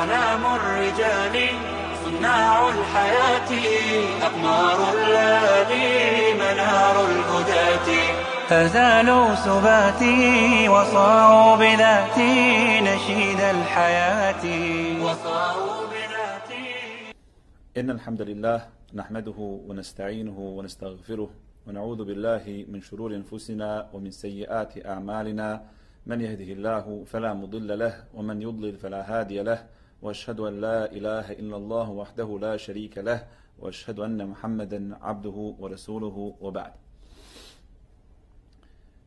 أعلام الرجال صناع الحياة أقمار الليالي منار الهداة. فزالوا سباتي وصاروا بذاتي نشيد الحياة. وصاروا بذاتي. إن الحمد لله نحمده ونستعينه ونستغفره ونعوذ بالله من شرور أنفسنا ومن سيئات أعمالنا. من يهده الله فلا مضل له ومن يضلل فلا هادي له. واشهد ان لا اله الا الله وحده لا شريك له واشهد ان محمدا عبده ورسوله وبعد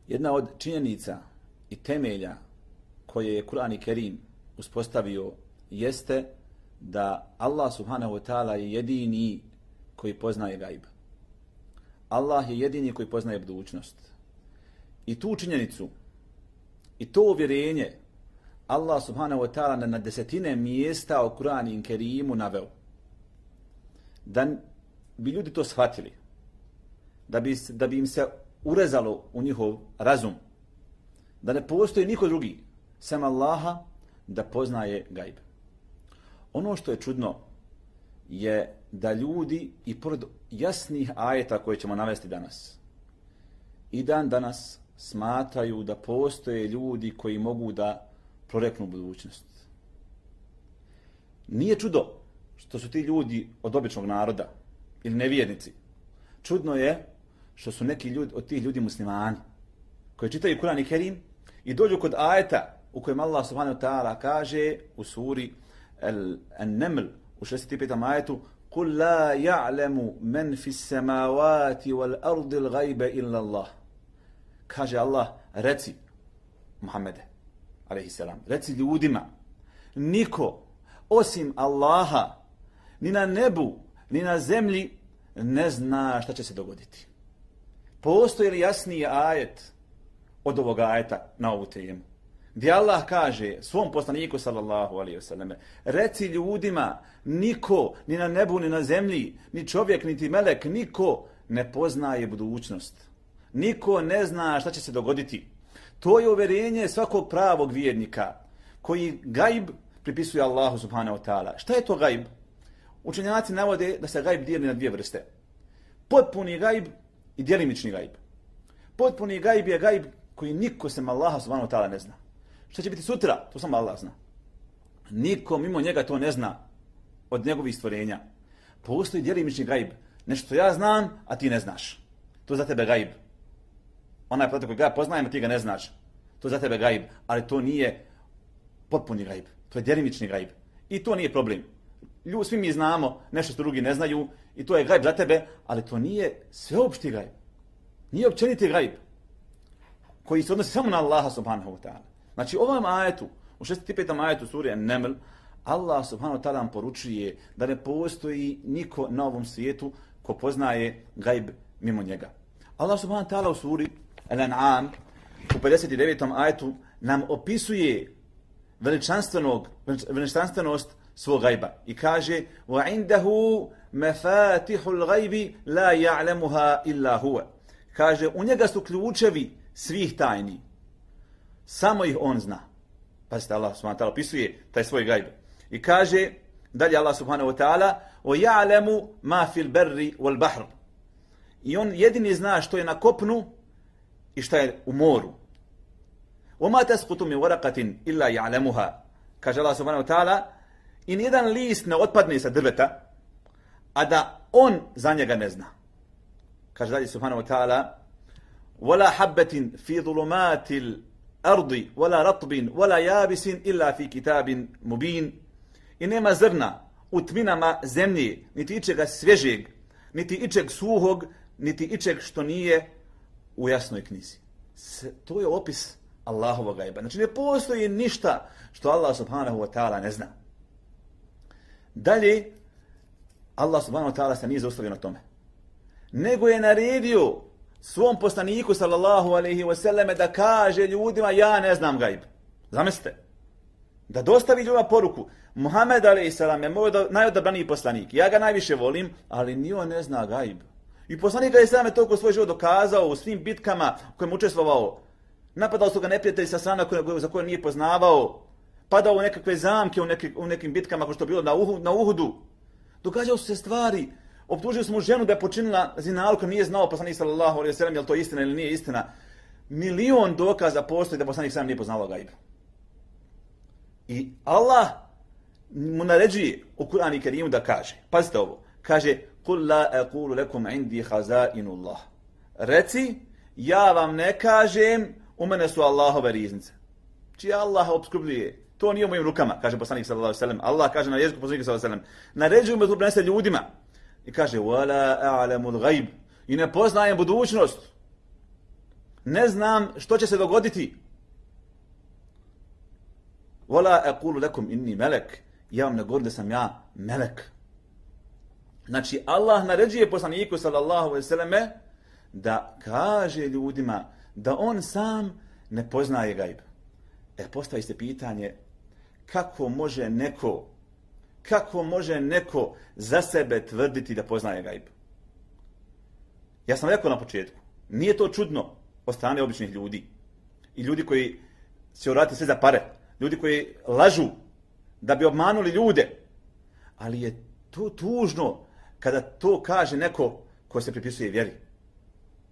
Jedna od činjenica i temelja koje je Kur'an i Kerim uspostavio jeste da Allah subhanahu wa ta'ala je jedini koji poznaje gajb. Allah je jedini koji poznaje budućnost. I tu činjenicu I to uvjerenje Allah subhanahu wa ta'ala na desetine mjesta u Kur'an i Kerimu naveo. Da bi ljudi to shvatili. Da bi, da bi im se urezalo u njihov razum. Da ne postoji niko drugi sem Allaha da poznaje gajbe. Ono što je čudno je da ljudi i pored jasnih ajeta koje ćemo navesti danas i dan danas smatraju da postoje ljudi koji mogu da proreknu budućnost. Nije čudo što su ti ljudi od običnog naroda ili nevjernici. Čudno je što su neki ljudi od tih ljudi muslimani koji čitaju Kur'an i Kerim i dođu kod ajeta u kojem Allah subhanahu wa ta'ala kaže u suri An-Naml u 65. ajetu قُلْ لَا يَعْلَمُ مَنْ فِي السَّمَاوَاتِ وَالْأَرْضِ الْغَيْبَ إِلَّا اللَّهِ kaže Allah, reci, Muhammede, alaihissalam, reci ljudima, niko osim Allaha, ni na nebu, ni na zemlji, ne zna šta će se dogoditi. Postoji li jasniji ajet od ovog ajeta na ovu temu? Gdje Allah kaže svom poslaniku, sallallahu alaihi wasallam, reci ljudima, niko, ni na nebu, ni na zemlji, ni čovjek, niti melek, niko ne poznaje budućnost. Niko ne zna šta će se dogoditi. To je uverenje svakog pravog vjernika koji gajb pripisuje Allahu subhanahu wa ta'ala. Šta je to gajb? Učenjaci navode da se gajb dijeli na dvije vrste. Potpuni gajb i djelimični gajb. Potpuni gajb je gajb koji niko sem Allaha subhanahu wa ta'ala ne zna. Šta će biti sutra? To samo Allah zna. Niko mimo njega to ne zna od njegovih stvorenja. Postoji djelimični gajb. Nešto ja znam, a ti ne znaš. To za tebe gajb onaj podatak koji ga poznajemo, ti ga ne znaš. To je za tebe gaib, ali to nije potpuni gaib. To je djelimični gaib. I to nije problem. Lju, svi mi znamo nešto što drugi ne znaju i to je gaib za tebe, ali to nije sveopšti gaib. Nije općeniti gaib koji se odnosi samo na Allaha subhanahu wa ta'ala. Znači, ovom ajetu, u 65. ajetu suri An-Naml, Allah subhanahu wa ta'ala nam poručuje da ne postoji niko na ovom svijetu ko poznaje gaib mimo njega. Allah subhanahu wa ta'ala u suri Al-An'am u 59. ajetu nam opisuje veličanstvenog, veličanstvenost svog gajba i kaže wa indahu mafatihul gajbi la ya'lamuha illa huwa. Kaže, u njega su ključevi svih tajni. Samo ih on zna. Pazite, Allah subhanahu wa ta'ala opisuje taj svoj gajb. I kaže, dalje Allah subhanahu wa ta'ala, wa ya'lamu ma fil barri wal bahr. I on jedini zna što je na kopnu i šta je u moru. وَمَا تَسْقُتُ مِنْ وَرَقَةٍ إِلَّا يَعْلَمُهَا Kaže Allah subhanahu wa ta'ala i nijedan list ne otpadne sa drveta, a da on za njega ne zna. Kaže dalje subhanahu wa ta'ala وَلَا حَبَّةٍ فِي ظُلُمَاتِ الْأَرْضِ وَلَا رَطْبٍ وَلَا يَابِسٍ إِلَّا فِي كِتَابٍ مُبِينٍ I nema zrna u tminama zemlje, niti ičega svježeg, niti ičeg suhog, niti ičeg što nije u jasnoj knjizi. Se, to je opis Allahovog gajba. Znači ne postoji ništa što Allah subhanahu wa ta'ala ne zna. Dalje, Allah subhanahu wa ta'ala se nije zaustavio na tome. Nego je naredio svom poslaniku sallallahu alaihi wa sallam da kaže ljudima ja ne znam gajb. Zamislite. Da dostavi ljudima poruku. Muhammed alaihi sallam je moj najodabraniji poslanik. Ja ga najviše volim, ali nijo ne zna gajb. I poslanik ga je to toliko svoj život dokazao u svim bitkama u kojem učestvovao. Napadao su ga neprijatelji sa strana za koje nije poznavao. padao u nekakve zamke u, neki, u nekim bitkama, kao što je bilo na, Uhud, na Uhudu. Događao su se stvari, optužio smo ženu da je počinila zinalka, nije znao poslanik sallallahu alaihi sallam, je li to istina ili nije istina. Milion dokaza postoji da poslanik sallam nije poznalo gaib. I Allah mu naređuje u Kur'an i Kerimu da kaže, pazite ovo, kaže, Kul la aqulu lakum indi khazainullah. Reci, ja vam ne kažem, u mene su Allahove riznice. Či Allah obskrbljuje. To nije u mojim rukama, kaže poslanik sallallahu alejhi ve sellem. Allah kaže na jeziku poslanika sallallahu alejhi ve sellem. Naređuje me da prenese ljudima. I kaže wala a'lamu al-ghaib. I ne poznajem budućnost. Ne znam što će se dogoditi. Wala aqulu lakum inni malak. Ja vam ne govorim da sam ja melek. Znači, Allah naređuje poslaniku, sallallahu alaihi sallame, da kaže ljudima da on sam ne poznaje gajb. E, postavi se pitanje, kako može neko, kako može neko za sebe tvrditi da poznaje gajb? Ja sam rekao na početku, nije to čudno od strane običnih ljudi. I ljudi koji se urati sve za pare. Ljudi koji lažu da bi obmanuli ljude. Ali je to tužno kada to kaže neko ko se pripisuje vjeri.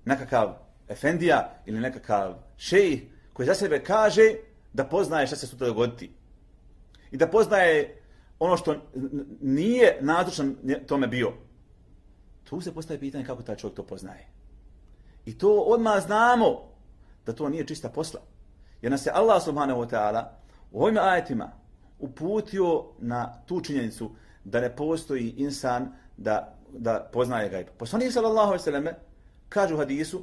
Nekakav efendija ili nekakav šejih koji za sebe kaže da poznaje šta se sutra dogoditi. I da poznaje ono što nije nadručan tome bio. Tu se postaje pitanje kako taj čovjek to poznaje. I to odmah znamo da to nije čista posla. Jer nas je Allah subhanahu wa ta'ala u ovim ajetima uputio na tu činjenicu da ne postoji insan da, da poznaje gajb. Poslanik sallallahu alaihi sallam kaže u hadisu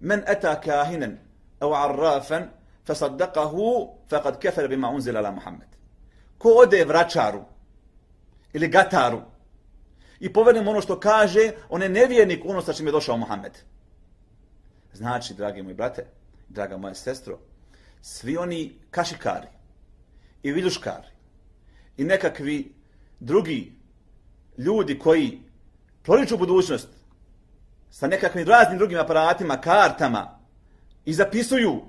men eta kahinen au arrafan fasaddaqahu faqad kafara bima unzila ala Muhammed. Ko ode vračaru ili gataru i povedem ono što kaže, on je nevjernik ono sa čim je došao Muhammed. Znači, dragi moji brate, draga moja sestro, svi oni kašikari i viljuškari i nekakvi drugi ljudi koji proliču budućnost sa nekakvim raznim drugim aparatima, kartama i zapisuju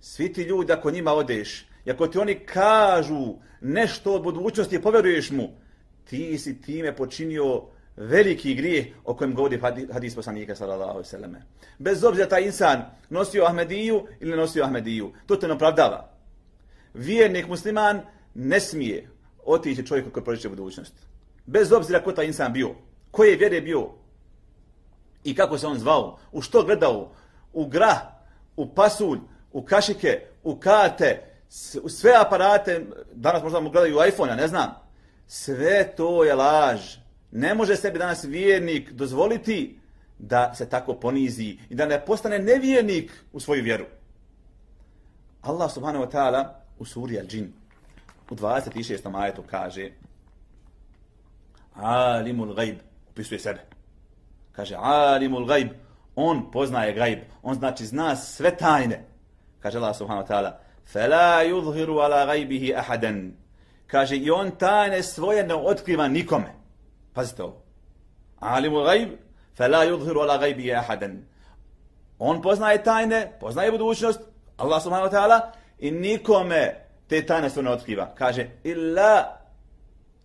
svi ti ljudi ako njima odeš i ako ti oni kažu nešto od budućnosti i povjeruješ mu, ti si time počinio veliki grijeh o kojem govori hadis poslanika sallallahu alejhi ve selleme. Bez obzira taj insan nosio Ahmediju ili ne nosio Ahmediju, to te ne opravdava. Vjernik musliman ne smije otići čovjeku koji proliče budućnost. Bez obzira ko taj insan bio, koje je vjere bio i kako se on zvao, u što gledao, u gra, u pasulj, u kašike, u karte, u sve aparate, danas možda mu gledaju iPhone, ja ne znam, sve to je laž. Ne može sebi danas vjernik dozvoliti da se tako ponizi i da ne postane nevjernik u svoju vjeru. Allah subhanahu wa ta'ala u suri Al-Jin u 26. ajetu kaže alimul gajb, upisuje sebe. Kaže, alimul gajb, on poznaje gajb, on znači zna sve tajne. Kaže Allah subhanahu wa ta'ala, fela yudhiru ala gajbihi ahadan. Kaže, i on tajne svoje ne otkriva nikome. Pazite ovo. Alimul gajb, fela yudhiru ala gajbihi ahadan. On poznaje tajne, poznaje budućnost, Allah subhanahu wa ta'ala, i nikome te tajne svoje otkriva. Kaže, illa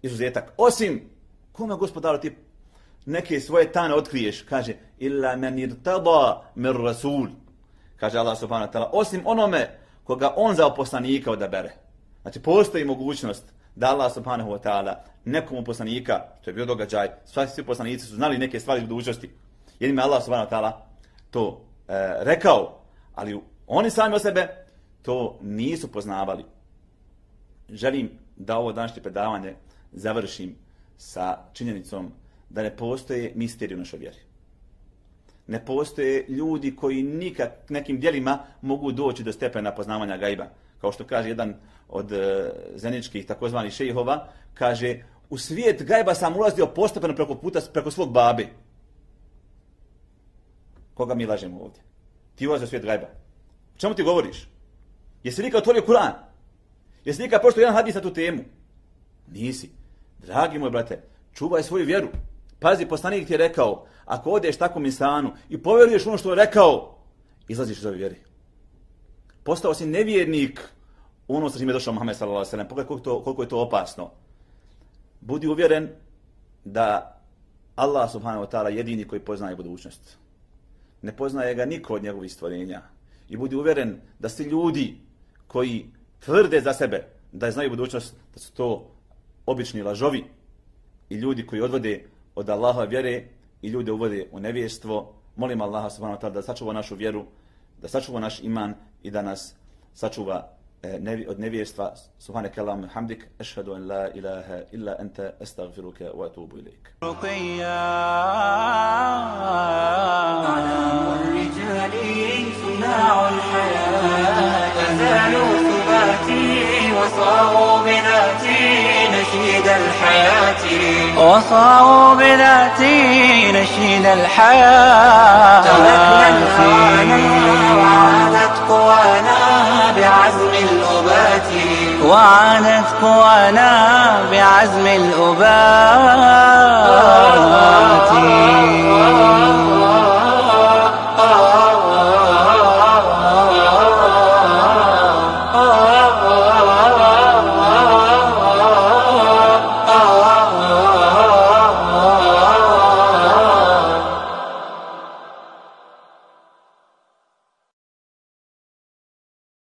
izuzetak, osim kome gospodaru ti neke svoje tane otkriješ, kaže, illa men irtada mir rasul, kaže Allah subhanahu wa ta'ala, osim onome koga on za poslanika odabere. Znači, postoji mogućnost da Allah subhanahu wa ta'ala nekom poslanika, to je bio događaj, svi poslanici su znali neke stvari u budućnosti. Jednim je Allah subhanahu wa ta'ala to e, rekao, ali oni sami o sebe to nisu poznavali. Želim da ovo današnje predavanje završim sa činjenicom da ne postoje misterije u našoj vjeri. Ne postoje ljudi koji nikad nekim dijelima mogu doći do stepena poznavanja gajba. Kao što kaže jedan od e, zeničkih takozvanih šejhova, kaže u svijet gajba sam ulazio postepeno preko puta, preko svog babe. Koga mi lažemo ovdje? Ti ulazi u svijet gajba. O čemu ti govoriš? Jesi nikad otvorio Kur'an? Jesi nikad pošto jedan hadis na tu temu? Nisi. Dragi moj brate, čuvaj svoju vjeru. Pazi, poslanik ti je rekao, ako odeš takvom insanu i povjeruješ ono što je rekao, izlaziš iz ove vjeri. Postao si nevjernik u ono sa čim je došao Muhammed sallallahu alejhi ve sellem. Pogledaj koliko, to, koliko je to opasno. Budi uvjeren da Allah subhanahu wa ta'ala jedini koji poznaje budućnost. Ne poznaje ga niko od njegovih stvorenja. I budi uvjeren da svi ljudi koji tvrde za sebe da znaju budućnost, da su to obični lažovi i ljudi koji odvode od Allaha vjere i ljude uvode u nevjestvo. Molim Allaha subhanahu wa ta'ala da sačuva našu vjeru, da sačuva naš iman i da nas sačuva nevi, od nevjerstva. Subhanak Allahumma hamdik, ashhadu an la ilaha illa anta astaghfiruka wa atubu ilaik. رقيا أعلام الرجال صناع الحياة أزالوا ثباتي وصاروا بذاتي نشيد الحياة. وصاروا بذاتي نشيد الحياة. تركنا الهوانا وعادت قوانا بعزم الأبات. وعادت قوانا بعزم الأبات.